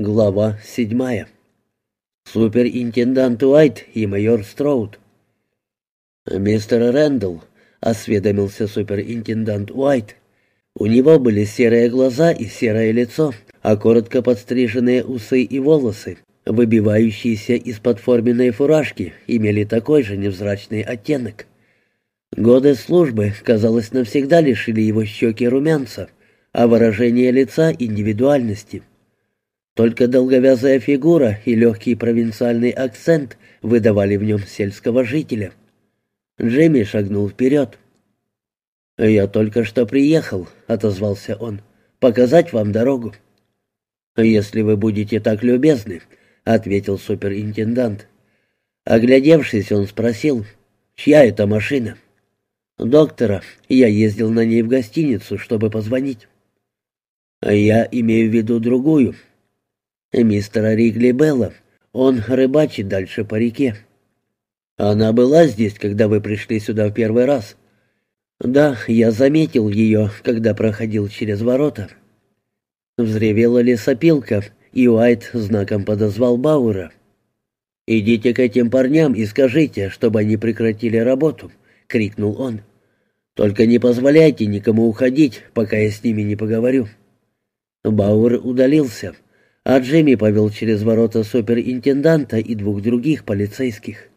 Глава седьмая. Суперинтендант Уайт и майор Строуд. «Мистер Рэндалл», — осведомился суперинтендант Уайт. У него были серые глаза и серое лицо, а коротко подстриженные усы и волосы, выбивающиеся из-под форменной фуражки, имели такой же невзрачный оттенок. Годы службы, казалось, навсегда лишили его щеки румянца, а выражение лица — индивидуальности — только долговязая фигура и легкий провинциальный акцент выдавали в нем сельского жителя. Джимми шагнул вперед. «Я только что приехал», — отозвался он, — «показать вам дорогу». «Если вы будете так любезны», — ответил суперинтендант. Оглядевшись, он спросил, «Чья это машина?» «Доктора. Я ездил на ней в гостиницу, чтобы позвонить». «Я имею в виду другую», мистера Ригли Белла. Он рыбачит дальше по реке. Она была здесь, когда вы пришли сюда в первый раз. Да, я заметил ее, когда проходил через ворота. Взревела лесопилка, и Уайт знаком подозвал Бауэра. «Идите к этим парням и скажите, чтобы они прекратили работу», — крикнул он. «Только не позволяйте никому уходить, пока я с ними не поговорю». Бауэр удалился а Джимми повел через ворота суперинтенданта и двух других полицейских.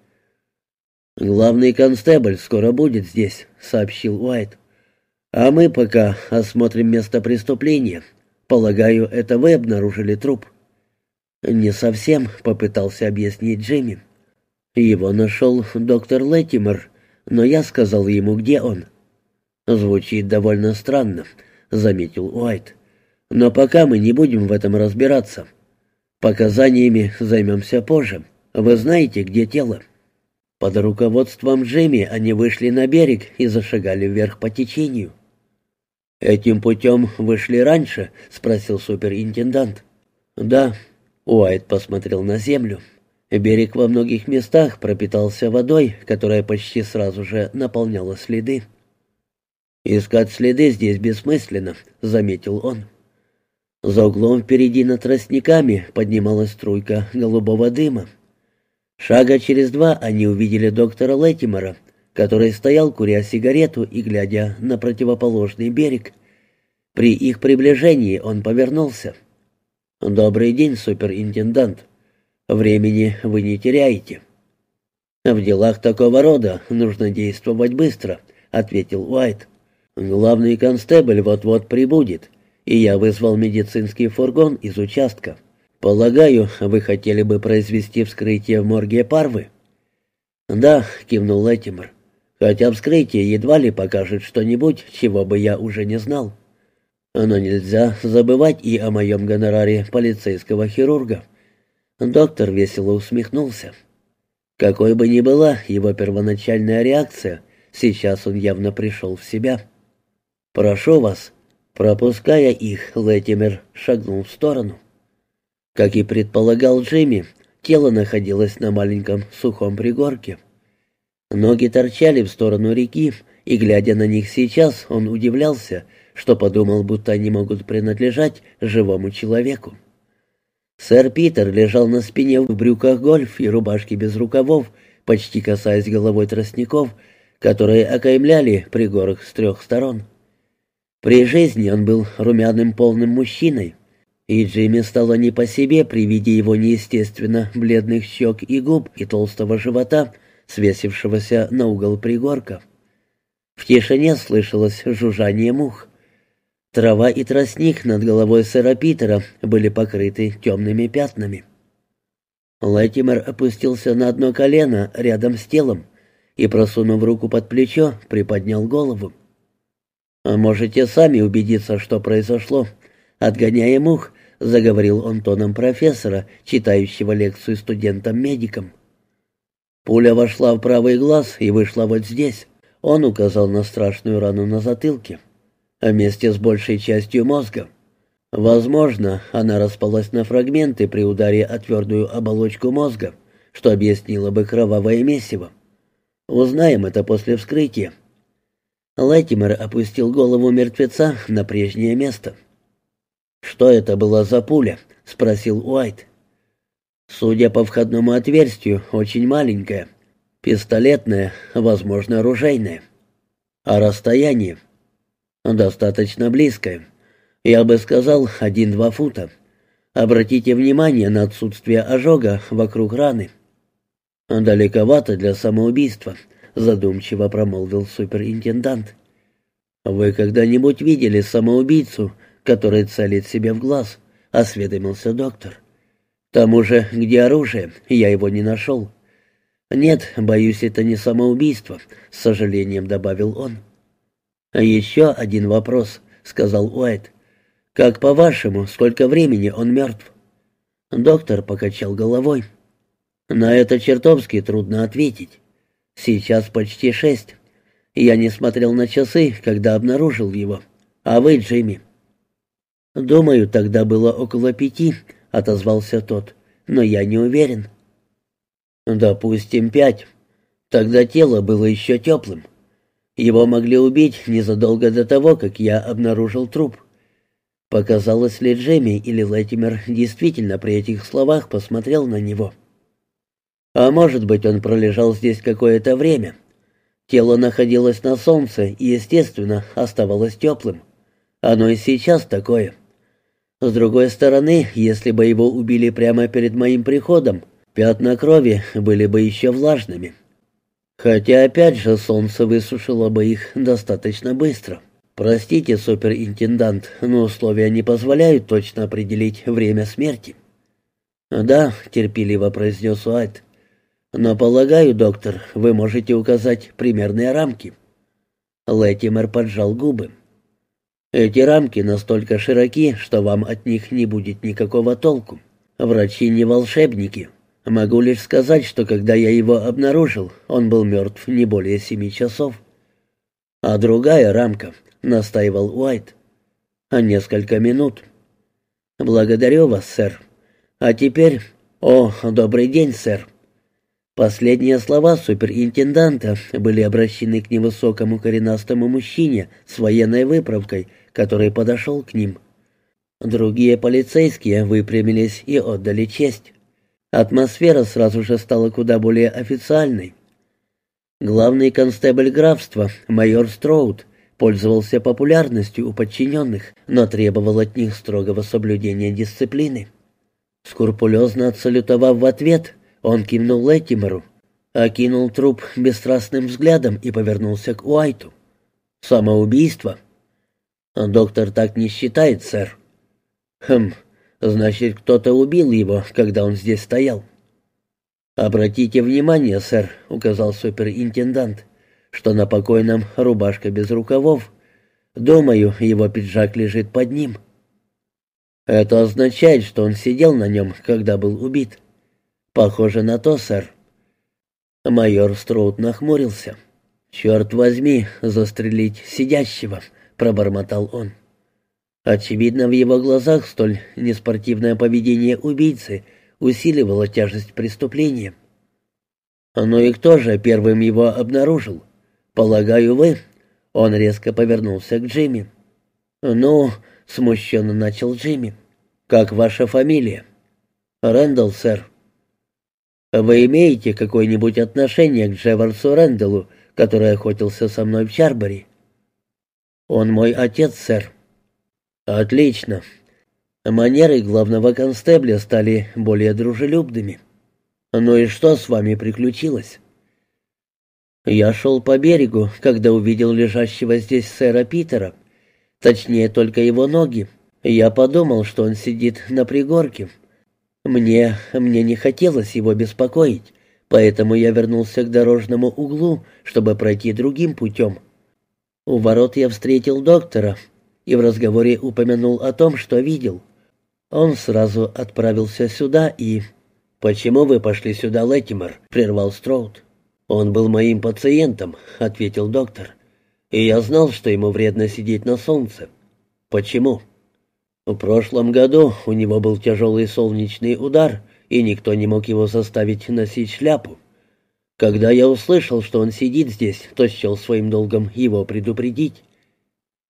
«Главный констебль скоро будет здесь», — сообщил Уайт. «А мы пока осмотрим место преступления. Полагаю, это вы обнаружили труп». «Не совсем», — попытался объяснить Джимми. «Его нашел доктор Леттимер, но я сказал ему, где он». «Звучит довольно странно», — заметил Уайт. Но пока мы не будем в этом разбираться. Показаниями займемся позже. Вы знаете, где тело?» Под руководством Джимми они вышли на берег и зашагали вверх по течению. «Этим путем вышли раньше?» — спросил суперинтендант. «Да». Уайт посмотрел на землю. Берег во многих местах пропитался водой, которая почти сразу же наполняла следы. «Искать следы здесь бессмысленно», — заметил он. За углом впереди над тростниками поднималась струйка голубого дыма. Шага через два они увидели доктора Леттимера, который стоял, куря сигарету и глядя на противоположный берег. При их приближении он повернулся. «Добрый день, суперинтендант. Времени вы не теряете». «В делах такого рода нужно действовать быстро», — ответил Уайт. «Главный констебль вот-вот прибудет, и я вызвал медицинский фургон из участка. Полагаю, вы хотели бы произвести вскрытие в морге Парвы?» «Да», — кивнул Леттимер. «Хотя вскрытие едва ли покажет что-нибудь, чего бы я уже не знал. Но нельзя забывать и о моем гонораре полицейского хирурга». Доктор весело усмехнулся. Какой бы ни была его первоначальная реакция, сейчас он явно пришел в себя. «Прошу вас», Пропуская их, Леттимер шагнул в сторону. Как и предполагал Джимми, тело находилось на маленьком сухом пригорке. Ноги торчали в сторону реки, и, глядя на них сейчас, он удивлялся, что подумал, будто они могут принадлежать живому человеку. Сэр Питер лежал на спине в брюках гольф и рубашке без рукавов, почти касаясь головой тростников, которые окаймляли пригорок с трех сторон. При жизни он был румяным полным мужчиной, и Джимми стало не по себе при виде его неестественно бледных щек и губ и толстого живота, свесившегося на угол пригорка. В тишине слышалось жужжание мух. Трава и тростник над головой сэра Питера были покрыты темными пятнами. Лэтимер опустился на одно колено рядом с телом и, просунув руку под плечо, приподнял голову. А «Можете сами убедиться, что произошло. Отгоняя мух», — заговорил он тоном профессора, читающего лекцию студентам-медикам. Пуля вошла в правый глаз и вышла вот здесь. Он указал на страшную рану на затылке, вместе с большей частью мозга. Возможно, она распалась на фрагменты при ударе о твердую оболочку мозга, что объяснило бы кровавое месиво. Узнаем это после вскрытия. Лайтимер опустил голову мертвеца на прежнее место. «Что это была за пуля?» — спросил Уайт. «Судя по входному отверстию, очень маленькая. Пистолетная, возможно, оружейная. А расстояние?» «Достаточно близкое. Я бы сказал, один-два фута. Обратите внимание на отсутствие ожога вокруг раны». «Далековато для самоубийства», — задумчиво промолвил суперинтендант. «Вы когда-нибудь видели самоубийцу, который целит себе в глаз?» — осведомился доктор. «К тому же, где оружие, я его не нашел». «Нет, боюсь, это не самоубийство», — с сожалением добавил он. «Еще один вопрос», — сказал Уайт. «Как по-вашему, сколько времени он мертв?» Доктор покачал головой. «На это чертовски трудно ответить. Сейчас почти шесть. Я не смотрел на часы, когда обнаружил его. А вы, Джимми?» «Думаю, тогда было около пяти», — отозвался тот. «Но я не уверен». «Допустим, пять. Тогда тело было еще теплым. Его могли убить незадолго до того, как я обнаружил труп. Показалось ли Джемми или Лэтимер действительно при этих словах посмотрел на него. А может быть, он пролежал здесь какое-то время. Тело находилось на солнце и, естественно, оставалось теплым. Оно и сейчас такое. С другой стороны, если бы его убили прямо перед моим приходом, пятна крови были бы еще влажными. Хотя опять же солнце высушило бы их достаточно быстро. Простите, суперинтендант, но условия не позволяют точно определить время смерти. Да, терпеливо произнес Уайт. Но полагаю, доктор, вы можете указать примерные рамки. Леттимер поджал губы. Эти рамки настолько широки, что вам от них не будет никакого толку. Врачи не волшебники, Могу лишь сказать, что когда я его обнаружил, он был мертв не более семи часов. А другая рамка, настаивал Уайт. А несколько минут. Благодарю вас, сэр. А теперь... О, добрый день, сэр. Последние слова суперинтенданта были обращены к невысокому коренастому мужчине с военной выправкой, который подошел к ним. Другие полицейские выпрямились и отдали честь. Атмосфера сразу же стала куда более официальной. Главный констебль графства, майор Строуд, пользовался популярностью у подчиненных, но требовал от них строгого соблюдения дисциплины. Скрупулезно отсалютовав в ответ, он кивнул Леттимеру, окинул труп бесстрастным взглядом и повернулся к Уайту. «Самоубийство?» «Доктор так не считает, сэр». «Хм, Значит, кто-то убил его, когда он здесь стоял. «Обратите внимание, сэр», — указал суперинтендант, «что на покойном рубашка без рукавов. Думаю, его пиджак лежит под ним». «Это означает, что он сидел на нем, когда был убит». «Похоже на то, сэр». Майор Строуд нахмурился. «Черт возьми, застрелить сидящего», — пробормотал он. Очевидно, в его глазах столь неспортивное поведение убийцы усиливало тяжесть преступления. «Ну и кто же первым его обнаружил? Полагаю, вы?» Он резко повернулся к Джимми. «Ну», — смущенно начал Джимми, — «как ваша фамилия?» «Рэндалл, сэр». «Вы имеете какое-нибудь отношение к Джеверсу Рэндаллу, который охотился со мной в Чарбери?» «Он мой отец, сэр». «Отлично. Манеры главного констебля стали более дружелюбными. Ну и что с вами приключилось?» «Я шел по берегу, когда увидел лежащего здесь сэра Питера. Точнее, только его ноги. Я подумал, что он сидит на пригорке. Мне... мне не хотелось его беспокоить, поэтому я вернулся к дорожному углу, чтобы пройти другим путем. У ворот я встретил доктора, и в разговоре упомянул о том, что видел. Он сразу отправился сюда и... «Почему вы пошли сюда, Леттимер?» — прервал Строуд. «Он был моим пациентом», — ответил доктор. «И я знал, что ему вредно сидеть на солнце. Почему?» «В прошлом году у него был тяжелый солнечный удар, и никто не мог его заставить носить шляпу. Когда я услышал, что он сидит здесь, то счел своим долгом его предупредить.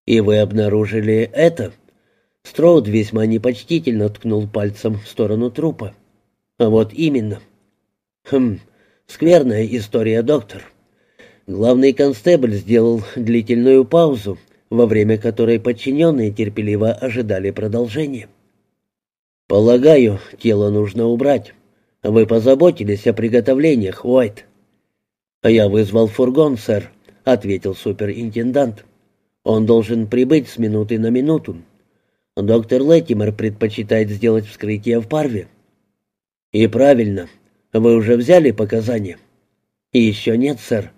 «И вы обнаружили это?» Строуд весьма непочтительно ткнул пальцем в сторону трупа. «А вот именно». «Хм, скверная история, доктор». Главный констебль сделал длительную паузу, во время которой подчиненные терпеливо ожидали продолжения. «Полагаю, тело нужно убрать. Вы позаботились о приготовлениях, Уайт?» «Я вызвал фургон, сэр», — ответил суперинтендант. «Он должен прибыть с минуты на минуту. Доктор Леттимер предпочитает сделать вскрытие в парве». «И правильно. Вы уже взяли показания?» «Еще нет, сэр.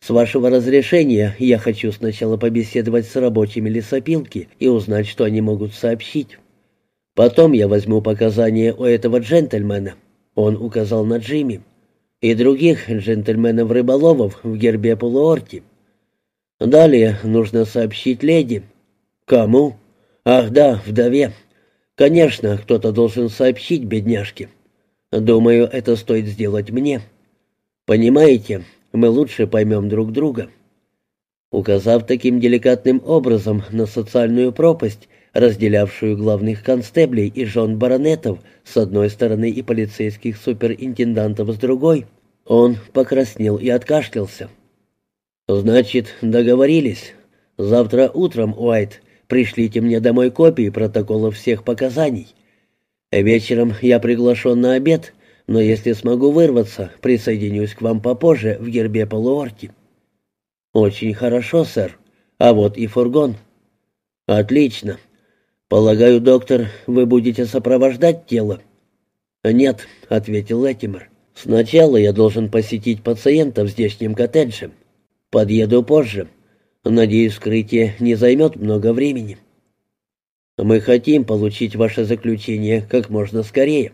С вашего разрешения я хочу сначала побеседовать с рабочими лесопилки и узнать, что они могут сообщить. Потом я возьму показания у этого джентльмена». Он указал на Джимми и других джентльменов-рыболовов в гербе полуорти. Далее нужно сообщить леди. Кому? Ах да, вдове. Конечно, кто-то должен сообщить бедняжке. Думаю, это стоит сделать мне. Понимаете, мы лучше поймем друг друга. Указав таким деликатным образом на социальную пропасть, разделявшую главных констеблей и жен баронетов с одной стороны и полицейских суперинтендантов с другой, он покраснел и откашлялся. «Значит, договорились. Завтра утром, Уайт, пришлите мне домой копии протоколов всех показаний. Вечером я приглашен на обед, но если смогу вырваться, присоединюсь к вам попозже в гербе полуорти». «Очень хорошо, сэр. А вот и фургон». «Отлично. Полагаю, доктор, вы будете сопровождать тело?» «Нет», — ответил Леттимер. «Сначала я должен посетить пациента в здешнем коттедже. Подъеду позже. Надеюсь, вскрытие не займет много времени». «Мы хотим получить ваше заключение как можно скорее».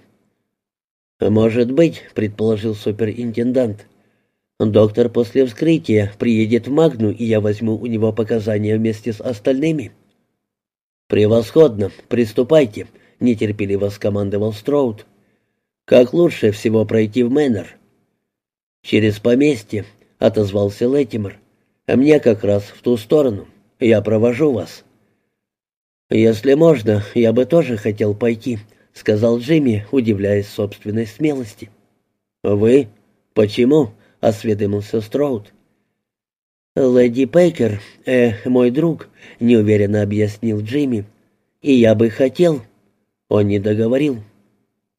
«Может быть», — предположил суперинтендант. «Доктор после вскрытия приедет в Магну, и я возьму у него показания вместе с остальными». «Превосходно! Приступайте!» — нетерпеливо скомандовал Строуд. «Как лучше всего пройти в Мэннер?» «Через поместье», — отозвался Леттимер. «А мне как раз в ту сторону. Я провожу вас». «Если можно, я бы тоже хотел пойти», — сказал Джимми, удивляясь собственной смелости. «Вы? Почему?» — осведомился Строуд. «Леди Пейкер, э, мой друг», — неуверенно объяснил Джимми. «И я бы хотел...» Он не договорил.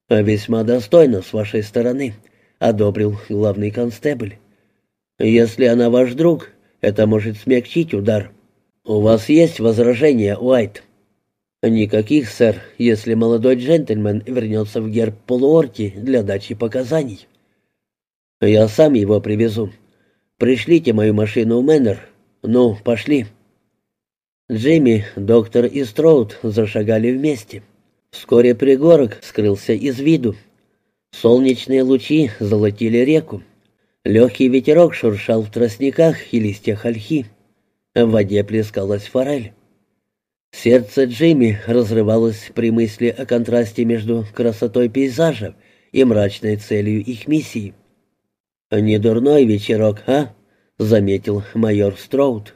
«Весьма достойно с вашей стороны», — одобрил главный констебль. «Если она ваш друг, это может смягчить удар. У вас есть возражения, Уайт?» «Никаких, сэр, если молодой джентльмен вернется в герб полуорти для дачи показаний». «Я сам его привезу», Пришлите мою машину в Мэннер. Ну, пошли». Джимми, доктор и Строуд зашагали вместе. Вскоре пригорок скрылся из виду. Солнечные лучи золотили реку. Легкий ветерок шуршал в тростниках и листьях ольхи. В воде плескалась форель. Сердце Джимми разрывалось при мысли о контрасте между красотой пейзажа и мрачной целью их миссии. «Не дурной вечерок, а?» — заметил майор Строуд.